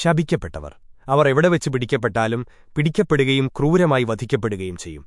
ശപിക്കപ്പെട്ടവർ. അവർ എവിടെ വെച്ച് പിടിക്കപ്പെട്ടാലും പിടിക്കപ്പെടുകയും ക്രൂരമായി വധിക്കപ്പെടുകയും ചെയ്യും.